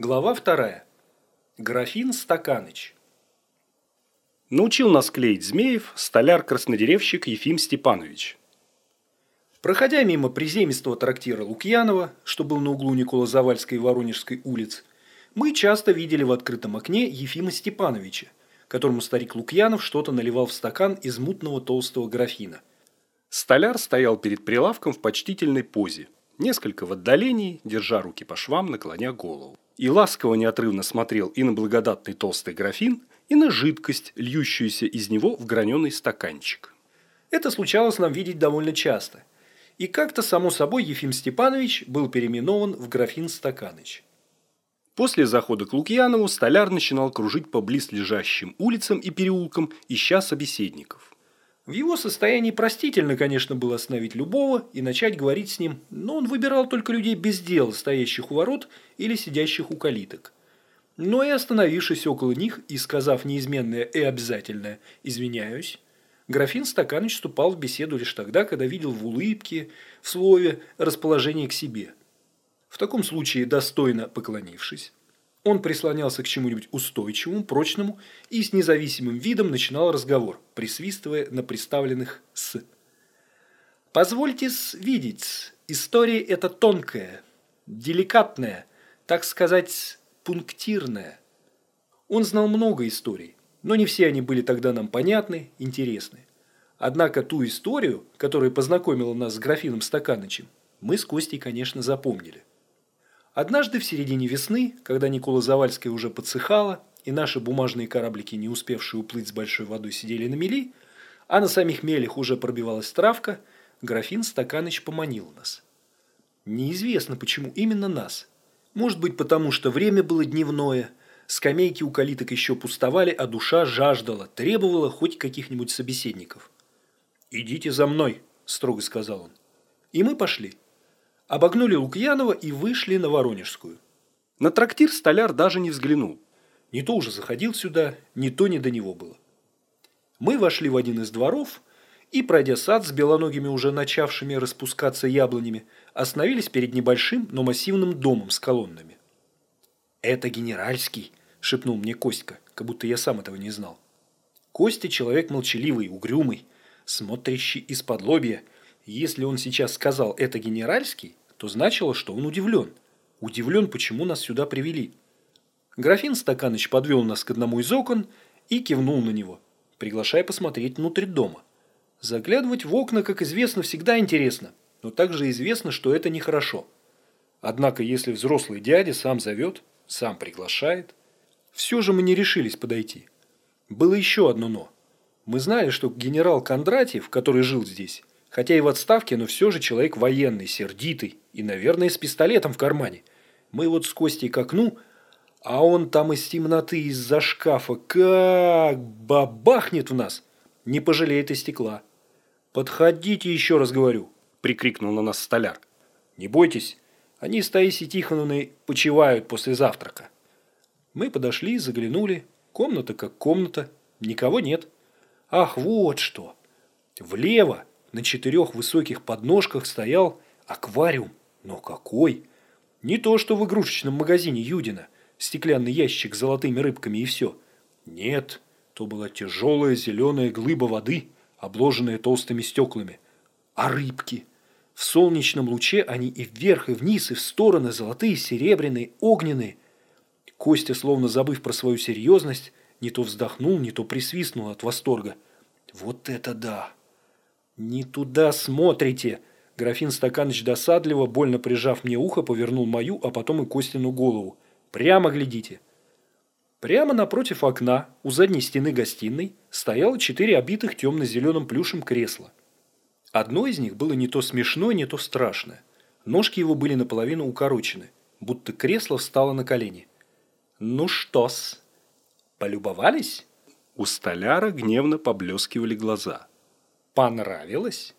Глава вторая. Графин Стаканыч. Научил нас клеить змеев столяр-краснодеревщик Ефим Степанович. Проходя мимо приземистого трактира Лукьянова, что был на углу Никола-Завальской и Воронежской улиц, мы часто видели в открытом окне Ефима Степановича, которому старик Лукьянов что-то наливал в стакан из мутного толстого графина. Столяр стоял перед прилавком в почтительной позе, несколько в отдалении, держа руки по швам, наклоня голову. И ласково неотрывно смотрел и на благодатный толстый графин, и на жидкость, льющуюся из него в граненый стаканчик. Это случалось нам видеть довольно часто. И как-то, само собой, Ефим Степанович был переименован в графин Стаканыч. После захода к Лукьянову столяр начинал кружить по близлежащим улицам и переулкам, ища собеседников. В его состоянии простительно, конечно, было остановить любого и начать говорить с ним, но он выбирал только людей без дела, стоящих у ворот или сидящих у калиток. Но и остановившись около них и сказав неизменное и обязательное «извиняюсь», графин Стаканыч вступал в беседу лишь тогда, когда видел в улыбке, в слове расположение к себе. В таком случае, достойно поклонившись, он прислонялся к чему-нибудь устойчивому, прочному и с независимым видом начинал разговор, присвистывая на представленных «с». «Позвольте видеть, история эта тонкая, деликатная, так сказать, пунктирная. Он знал много историй, но не все они были тогда нам понятны, интересны. Однако ту историю, которая познакомила нас с графином Стаканычем, мы с Костей, конечно, запомнили. Однажды в середине весны, когда Никола Завальская уже подсыхала, и наши бумажные кораблики, не успевшие уплыть с большой водой, сидели на мели, а на самих мелях уже пробивалась травка, графин Стаканыч поманил нас. Неизвестно, почему именно нас – может быть, потому что время было дневное, скамейки у калиток еще пустовали, а душа жаждала, требовала хоть каких-нибудь собеседников. «Идите за мной», – строго сказал он. И мы пошли. Обогнули Лукьянова и вышли на Воронежскую. На трактир столяр даже не взглянул. Не то уже заходил сюда, не то не до него было. Мы вошли в один из дворов и, пройдя сад с белоногими уже начавшими распускаться яблонями, остановились перед небольшим, но массивным домом с колоннами. «Это генеральский», – шепнул мне Костька, как будто я сам этого не знал. Костя – человек молчаливый, угрюмый, смотрящий из-под лобья. Если он сейчас сказал «это генеральский», то значило, что он удивлен. Удивлен, почему нас сюда привели. Графин Стаканыч подвел нас к одному из окон и кивнул на него, приглашая посмотреть внутрь дома. Заглядывать в окна, как известно, всегда интересно, но также известно, что это нехорошо. Однако, если взрослый дядя сам зовет, сам приглашает, все же мы не решились подойти. Было еще одно «но». Мы знали, что генерал Кондратьев, который жил здесь, хотя и в отставке, но все же человек военный, сердитый и, наверное, с пистолетом в кармане. Мы вот с Костей к окну, а он там из темноты, из-за шкафа, как бабахнет в нас, не пожалеет и стекла. «Подходите еще раз, говорю», – прикрикнул на нас столяр. «Не бойтесь, они с Таисией Тихоновной почивают после завтрака». Мы подошли, заглянули. Комната как комната, никого нет. Ах, вот что! Влево на четырех высоких подножках стоял аквариум. Но какой! Не то, что в игрушечном магазине Юдина. Стеклянный ящик с золотыми рыбками и все. Нет, то была тяжелая зеленая глыба воды – обложенные толстыми стеклами. А рыбки? В солнечном луче они и вверх, и вниз, и в стороны, золотые, серебряные, огненные. Костя, словно забыв про свою серьезность, не то вздохнул, не то присвистнул от восторга. «Вот это да!» «Не туда смотрите!» Графин Стаканыч досадливо, больно прижав мне ухо, повернул мою, а потом и Костину голову. «Прямо глядите!» Прямо напротив окна, у задней стены гостиной, стояло четыре обитых темно-зеленым плюшем кресла. Одно из них было не то смешное, не то страшное. Ножки его были наполовину укорочены, будто кресло встало на колени. «Ну что-с, полюбовались?» У столяра гневно поблескивали глаза. «Понравилось?»